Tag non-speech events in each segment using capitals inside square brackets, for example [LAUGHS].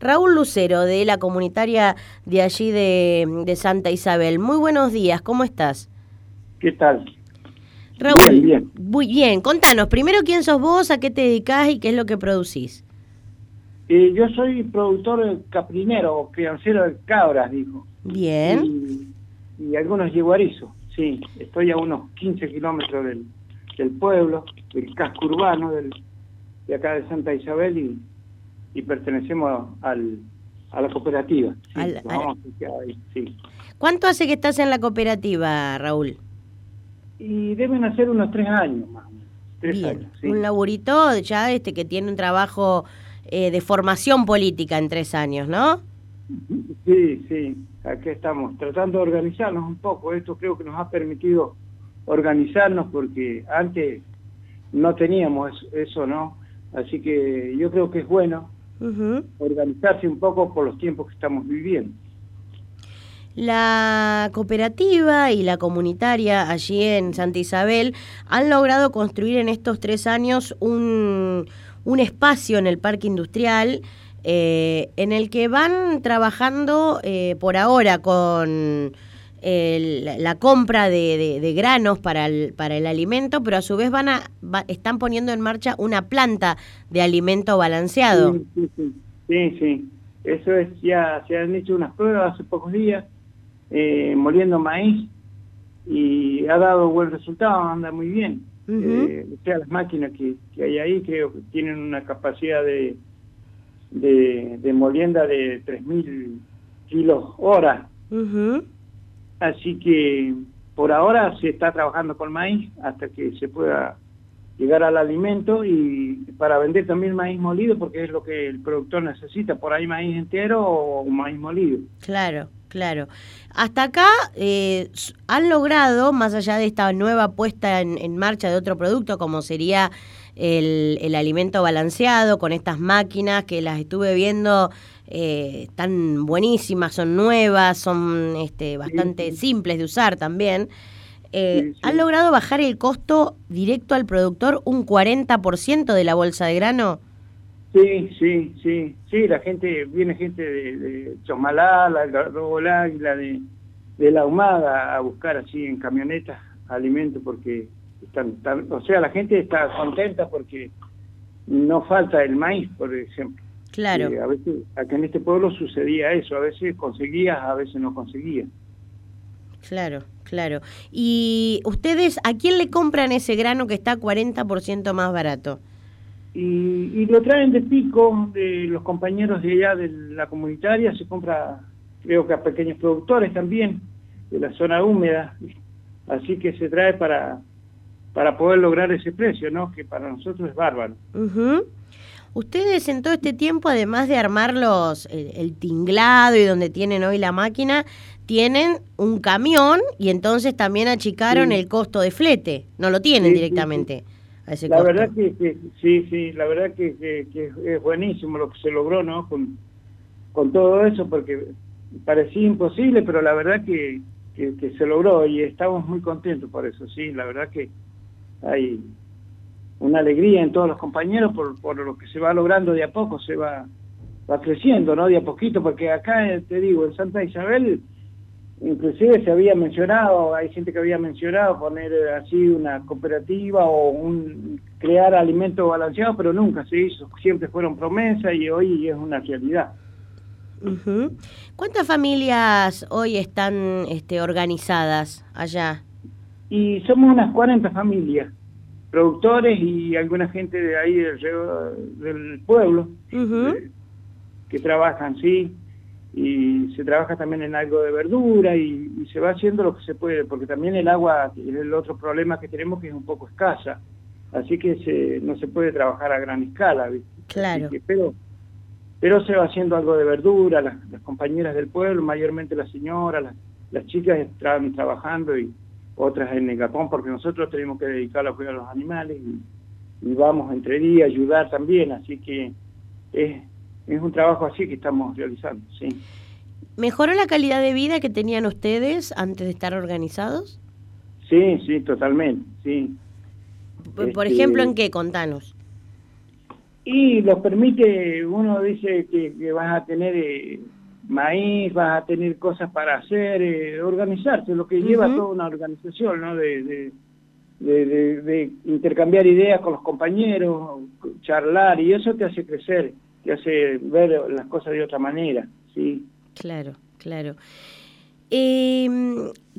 Raúl Lucero, de la comunitaria de allí de, Santa Isabel. Muy buenos días, ¿cómo estás? ¿Qué tal? Raúl, bien, muy bien. Contanos, primero quién sos vos, a qué te dedicás y qué es lo que producís. Eh, yo soy productor caprinero, criancero de cabras, dijo. Bien. Y, algunos yeguarizos, sí. Estoy a unos 15 kilómetros del, del pueblo, del casco urbano del, de acá de Santa Isabel y y pertenecemos al, a la cooperativa. ¿Cuánto hace que estás en la cooperativa, Raúl? Y deben hacer unos tres años más. Tres años, Un laburito ya este que tiene un trabajo eh, de formación política en tres años, ¿no? Sí, sí. Aquí estamos tratando de organizarnos un poco. Esto creo que nos ha permitido organizarnos porque antes no teníamos eso, ¿no? Así que yo creo que es bueno organizarse un poco por los tiempos que estamos viviendo. La cooperativa y la comunitaria allí en Santa Isabel han logrado construir en estos tres años un, un espacio en el parque industrial eh, en el que van trabajando eh, por ahora con la compra de, granos para el, para el alimento, pero a su vez van a están poniendo en marcha una planta de alimento balanceado. Sí, sí, sí. Eso es, ya se han hecho unas pruebas hace pocos días, eh, moliendo maíz, y ha dado buen resultado, anda muy bien. Eh, o sea, las máquinas que, hay ahí creo que tienen una capacidad de, de, de molienda de 3.000 kilos hora. Así que por ahora se está trabajando con maíz hasta que se pueda llegar al alimento y para vender también maíz molido porque es lo que el productor necesita, por ahí maíz entero o maíz molido. Claro, claro. Hasta acá eh, han logrado, más allá de esta nueva puesta en, marcha de otro producto como sería el, el alimento balanceado con estas máquinas que las estuve viendo eh, están buenísimas, son nuevas, son este, bastante simples de usar también. Eh, ¿Han logrado bajar el costo directo al productor un 40% de la bolsa de grano? Sí, sí, sí, sí, la gente, viene gente de, de Chomalá, la, la de, de la Humada a buscar así en camionetas alimentos porque están, o sea, la gente está contenta porque no falta el maíz, por ejemplo. Claro. a veces, acá en este pueblo sucedía eso, a veces conseguías, a veces no conseguías. Claro, claro. ¿Y ustedes a quién le compran ese grano que está 40% más barato? Y, lo traen de pico de los compañeros de allá de la comunitaria, se compra creo que a pequeños productores también, de la zona húmeda, así que se trae para, para poder lograr ese precio, ¿no? Que para nosotros es bárbaro. Ustedes en todo este tiempo, además de armar los, el, tinglado y donde tienen hoy la máquina, tienen un camión y entonces también achicaron el costo de flete. No lo tienen directamente. A ese la verdad que, sí, sí, la verdad que, es buenísimo lo que se logró, ¿no? Con, con todo eso, porque parecía imposible, pero la verdad que, que se logró y estamos muy contentos por eso, sí, la verdad que hay una alegría en todos los compañeros por, por lo que se va logrando de a poco, se va, va creciendo, ¿no? De a poquito, porque acá, eh, te digo, en Santa Isabel, inclusive se había mencionado, hay gente que había mencionado poner eh, así una cooperativa o un crear alimentos balanceados, pero nunca se hizo, siempre fueron promesas y hoy es una realidad. ¿Cuántas familias hoy están este, organizadas allá? Y somos unas 40 familias productores y alguna gente de ahí del, del pueblo que trabajan, sí, y se trabaja también en algo de verdura y, se va haciendo lo que se puede, porque también el agua es el otro problema que tenemos que es un poco escasa, así que se, no se puede trabajar a gran escala, Claro. pero, pero se va haciendo algo de verdura, las, compañeras del pueblo, mayormente las señoras, las, las chicas están trabajando y otras en el porque nosotros tenemos que dedicarlo a cuidar a los animales y, vamos entre días a ayudar también, así que es, es un trabajo así que estamos realizando, sí. ¿Mejoró la calidad de vida que tenían ustedes antes de estar organizados? Sí, sí, totalmente, sí. Por, este, ejemplo, ¿en qué? Contanos. Y los permite, uno dice que, vas a tener eh, maíz, vas a tener cosas para hacer, eh, organizarse, lo que lleva toda una organización, ¿no? De, de, de, intercambiar ideas con los compañeros, charlar, y eso te hace crecer, te hace ver las cosas de otra manera, ¿sí? Claro, claro. Eh,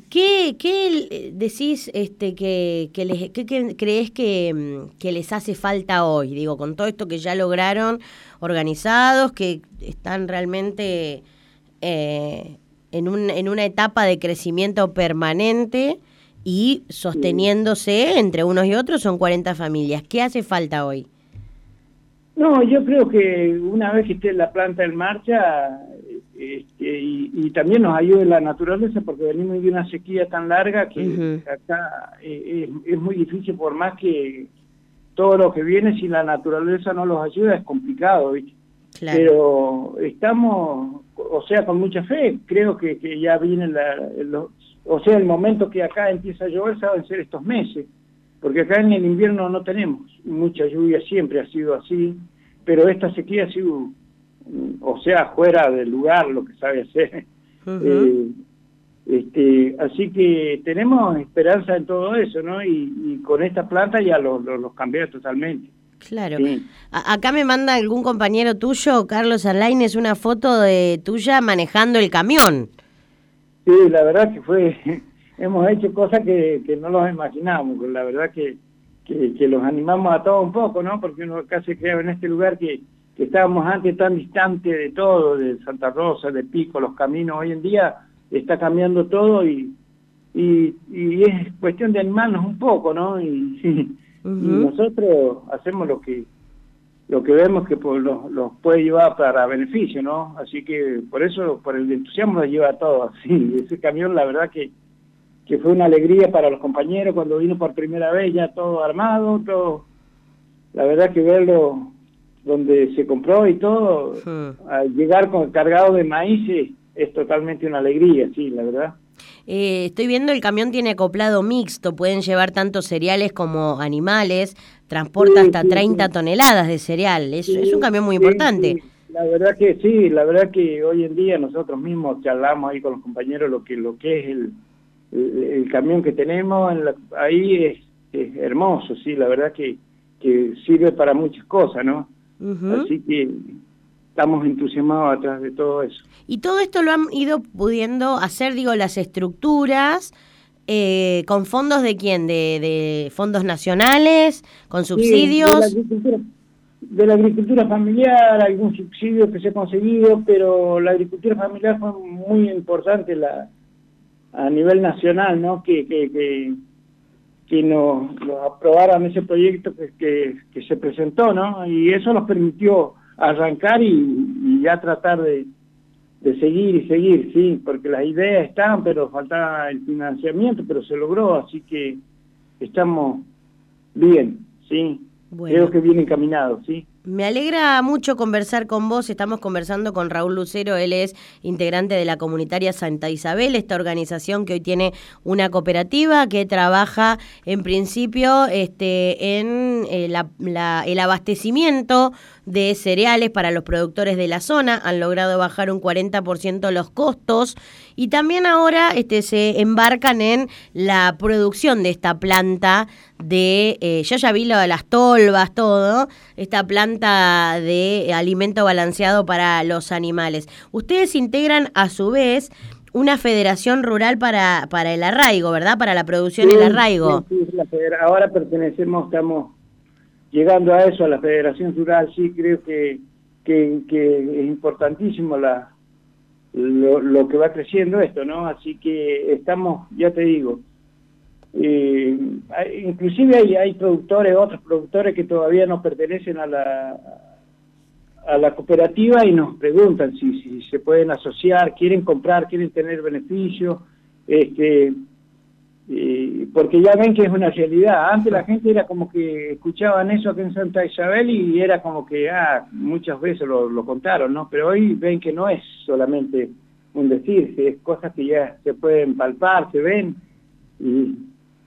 ¿qué, ¿Qué decís este, que, que, les, qué, crees que, que, les hace falta hoy? Digo, con todo esto que ya lograron organizados, que están realmente eh, en, un, en una etapa de crecimiento permanente y sosteniéndose entre unos y otros son 40 familias. ¿Qué hace falta hoy? No, yo creo que una vez que esté la planta en marcha este, y, también nos ayude la naturaleza porque venimos de una sequía tan larga que acá eh, es, muy difícil por más que todo lo que viene si la naturaleza no los ayuda es complicado, Pero estamos, o sea, con mucha fe, creo que, que ya viene la, o sea, el momento que acá empieza a llover saben ser estos meses porque acá en el invierno no tenemos mucha lluvia, siempre ha sido así, pero esta sequía ha sido, mm, o sea, fuera del lugar lo que sabe hacer. [LAUGHS] Eh, este, así que tenemos esperanza en todo eso, ¿no? Y, con esta planta ya los lo, cambió totalmente. Claro. Acá me manda algún compañero tuyo, Carlos es una foto de tuya manejando el camión. Sí, la verdad que fue [LAUGHS] hemos hecho cosas que, que no los imaginamos, la verdad que, que, los animamos a todos un poco, ¿no? Porque uno casi cree en este lugar que, que estábamos antes tan distante de todo, de Santa Rosa, de Pico, los caminos, hoy en día está cambiando todo y, y, y es cuestión de animarnos un poco, ¿no? Y, [LAUGHS] y, nosotros hacemos lo que lo que vemos que pues, los, puede llevar para beneficio, ¿no? Así que por eso, por el entusiasmo lo lleva a todos. [LAUGHS] Sí, ese camión la verdad que que fue una alegría para los compañeros cuando vino por primera vez ya todo armado, todo, la verdad que verlo donde se compró y todo, al llegar con cargado de maíz es, totalmente una alegría, sí, la verdad. Eh, estoy viendo el camión tiene acoplado mixto, pueden llevar tanto cereales como animales, transporta hasta 30 toneladas de cereal, es, es un camión muy importante. La verdad que sí, la verdad que hoy en día nosotros mismos charlamos ahí con los compañeros lo que lo que es el, el, camión que tenemos ahí es, hermoso, sí, la verdad que, que sirve para muchas cosas, ¿no? Así que estamos entusiasmados atrás de todo eso. Y todo esto lo han ido pudiendo hacer, digo, las estructuras, eh, con fondos de quién, de, fondos nacionales, con subsidios. de, la agricultura, familiar, algún subsidio que se ha conseguido, pero la agricultura familiar fue muy importante la, a nivel nacional, ¿no? Que, que, que, que nos, aprobaran ese proyecto que, que, se presentó, ¿no? Y eso nos permitió arrancar y, ya tratar de, de seguir y seguir, sí, porque las ideas están, pero faltaba el financiamiento, pero se logró, así que estamos bien, sí. Creo que bien encaminados, sí. Me alegra mucho conversar con vos. Estamos conversando con Raúl Lucero. Él es integrante de la comunitaria Santa Isabel, esta organización que hoy tiene una cooperativa que trabaja en principio este, en eh, el abastecimiento de cereales para los productores de la zona. Han logrado bajar un 40% los costos y también ahora este, se embarcan en la producción de esta planta de, eh, yo ya vi lo de las tolvas, todo, esta planta de alimento balanceado para los animales. Ustedes integran a su vez una federación rural para, para el arraigo, ¿verdad? Para la producción y el arraigo. Sí, ahora pertenecemos, estamos llegando a eso, a la Federación Rural, sí creo que, que, es importantísimo la, lo, que va creciendo esto, ¿no? Así que estamos, ya te digo, eh, inclusive hay, hay productores, otros productores que todavía no pertenecen a la a la cooperativa y nos preguntan si, si se pueden asociar, quieren comprar, quieren tener beneficios, este, porque ya ven que es una realidad. Antes la gente era como que escuchaban eso aquí en Santa Isabel y era como que, ah, muchas veces lo, contaron, ¿no? Pero hoy ven que no es solamente un decir, es cosas que ya se pueden palpar, se ven, y,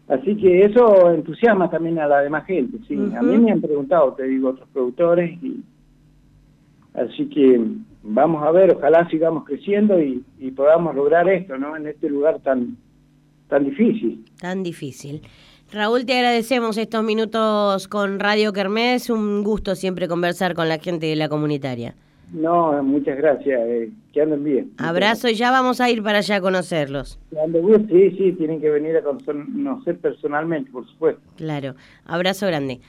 Así que eso entusiasma también a la demás gente, sí. A mí me han preguntado, te digo, otros productores, y así que vamos a ver, ojalá sigamos creciendo y, y podamos lograr esto, ¿no? En este lugar tan, tan difícil. Tan difícil. Raúl, te agradecemos estos minutos con Radio Kermés. Un gusto siempre conversar con la gente de la comunitaria. No, muchas gracias. Eh, que anden bien. Abrazo y ya vamos a ir para allá a conocerlos. Sí, sí, tienen que venir a conocer personalmente, por supuesto. Claro. Abrazo grande.